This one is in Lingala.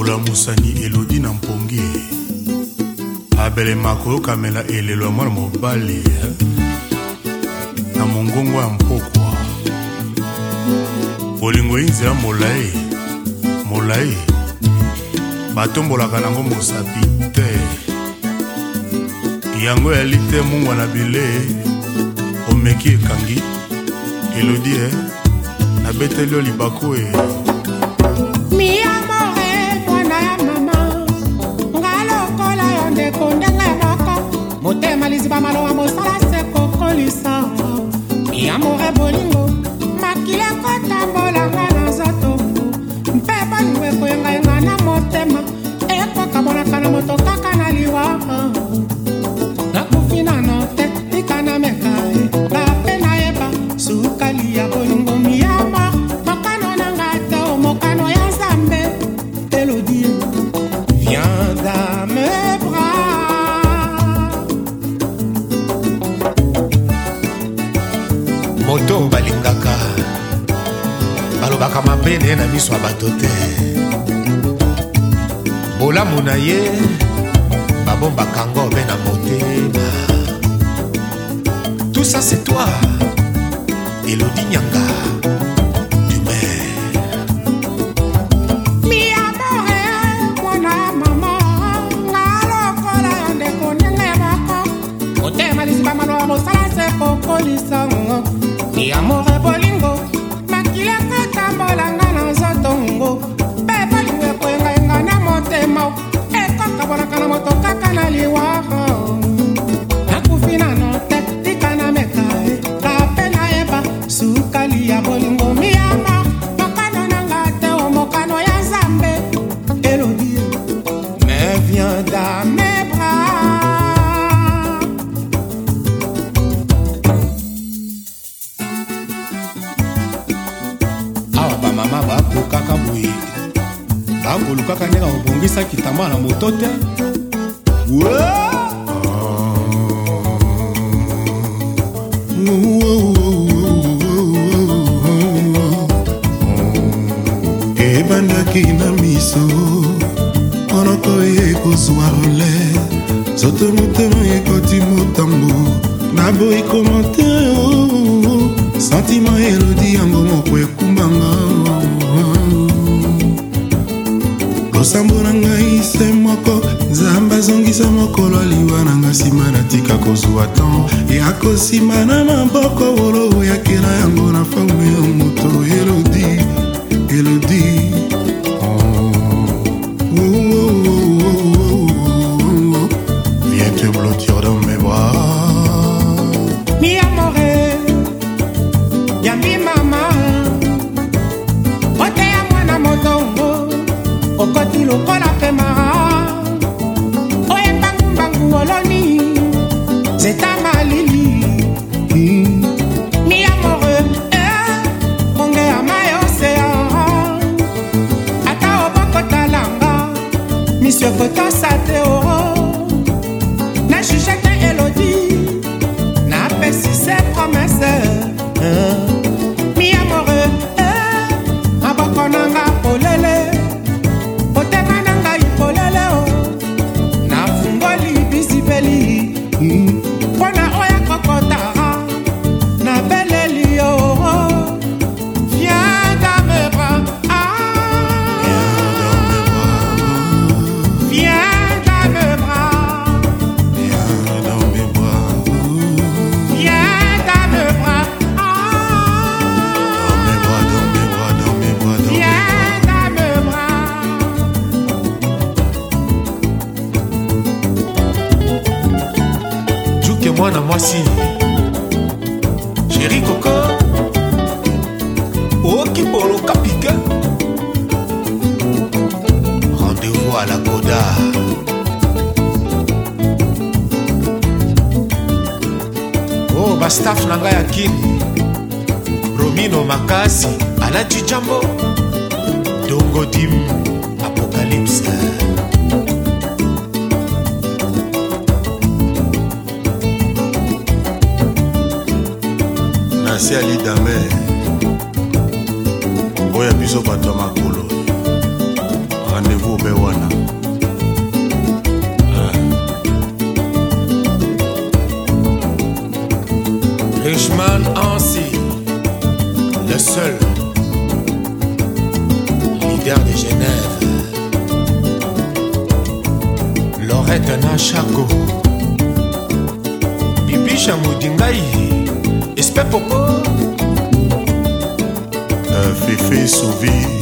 olamusani elodi na mpongi abelema koyokamela elelo ya mwana mobali na mongongo ya mpokwa bolingo ye nzela molai molai batombolaka nango mosapi te yango yali te mungwa na bile omeki ekangi elodi e nabeteli yo libaku e bamaloba mosala se kokolisa yamo eboli balingaka balobaka mapene na miso ya bato te bolamu na ye babombaka ngo mpe na motema tout ça c'est toi elodi nyanga mosala se kokolisa y amor por kaka ndenge obongisa kitamba na moto te ebandaki na miso monoko ekozwa role soto motema ekoti motambo naboyi komante oh. sentima elodi yango moko ekumbanga losambo na ngai se moko nzambe azongisa mokolo aliwa na nga nsima natika kozwa tan e ya kosima na maboko wolo oyakela yango na faume ya moto elodi elodi ke mwana mwasi sheri koko okipoloka pike rendez-vous à la koda o oh, bastaf na ngai ya kini romino makasi alati jambo dongodim apocalypse kasi alidamer oyo biso bato ya makolo rendez-vous obe wana ah. richman ansi le seul leader de genève lorette na chaco bibicha modingai espépopô. Un féfé sourire